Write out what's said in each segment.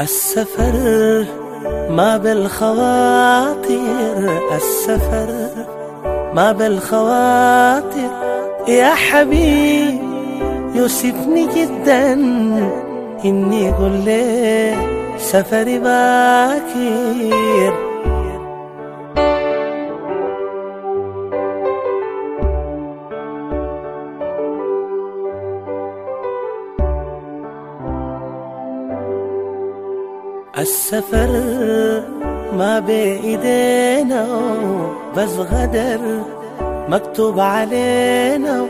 السفر ما بالخواطر السفر ما بالخواطر. يا حبيب يوسفني جدا. إني قل لي سفري باكر. السفر ما بإيدينا بس غدر مكتوب علينا.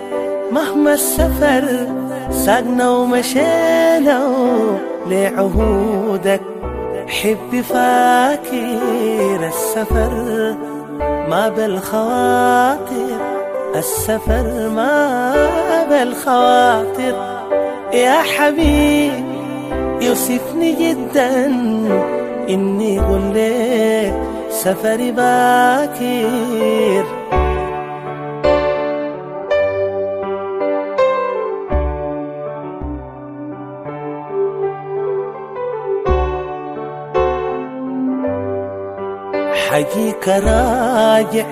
مهما السفر ساقنا ومشينا لعهودك. حبي فاكر السفر ما بالخواطر. السفر ما بالخواطر. يا حبيبي يوصفني جدا إني قل لك سفري باكر. حجيك راجع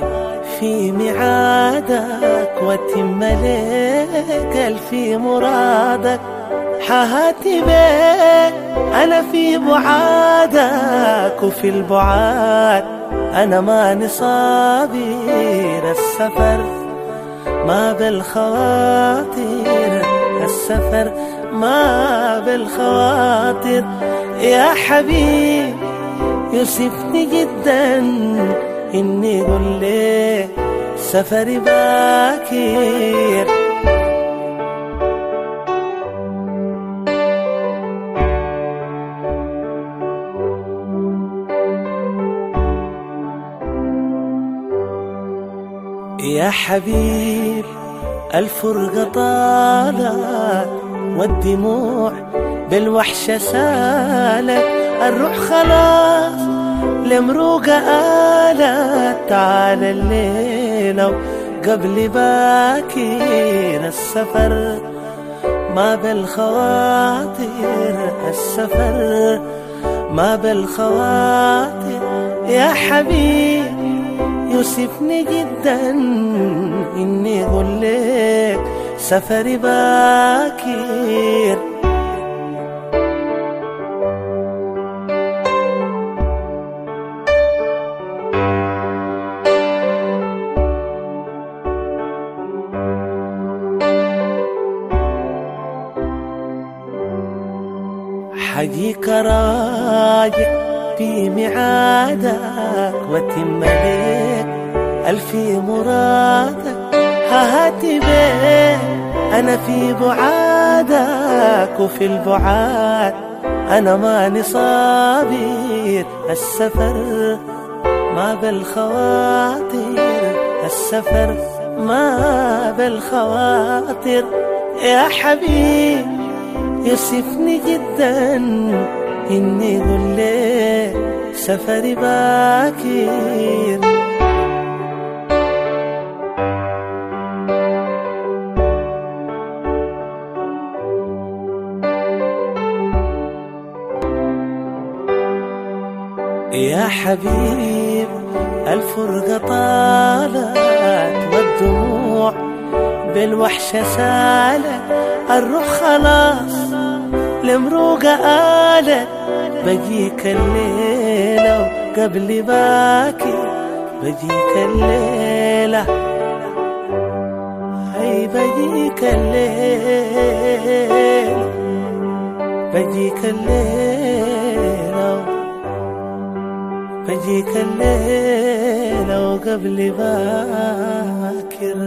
في ميعادك وتم لك الفي مرادك. حهاتي بك أنا في بعادك وفي البعاد. أنا ما نصابير السفر ما بالخواطر. السفر ما بالخواطر. يا حبيب يوسفني جدا. إني قل لي سفري باكر. يا حبيب الفرقة طالت والدموع بالوحشة سالت. الروح خلاص لمروقة آلت. تعال الليلة قبل باكر السفر ما بالخواطر السفر ما بالخواطر. يا حبيب يوسفني جدا إني لك سفري باكر. حجيك راجع في ميعادك وتم ليك ألفي مرادك. هاتي بيه أنا في بعادك وفي البعاد. أنا ما نصابير السفر ما بالخواطر. السفر ما بالخواطر. يا حبيب يصفني جدا. إني قل سفري باكر. يا حبيب الفرقة طالت والدموع بالوحشة سالت الروح خلاص المروقة آلت. بجيك الليلة وقبل باكي بجيك الليلة. هي بجيك الليلة بجيك الليلة. بجيك الليلة وقبل باكر.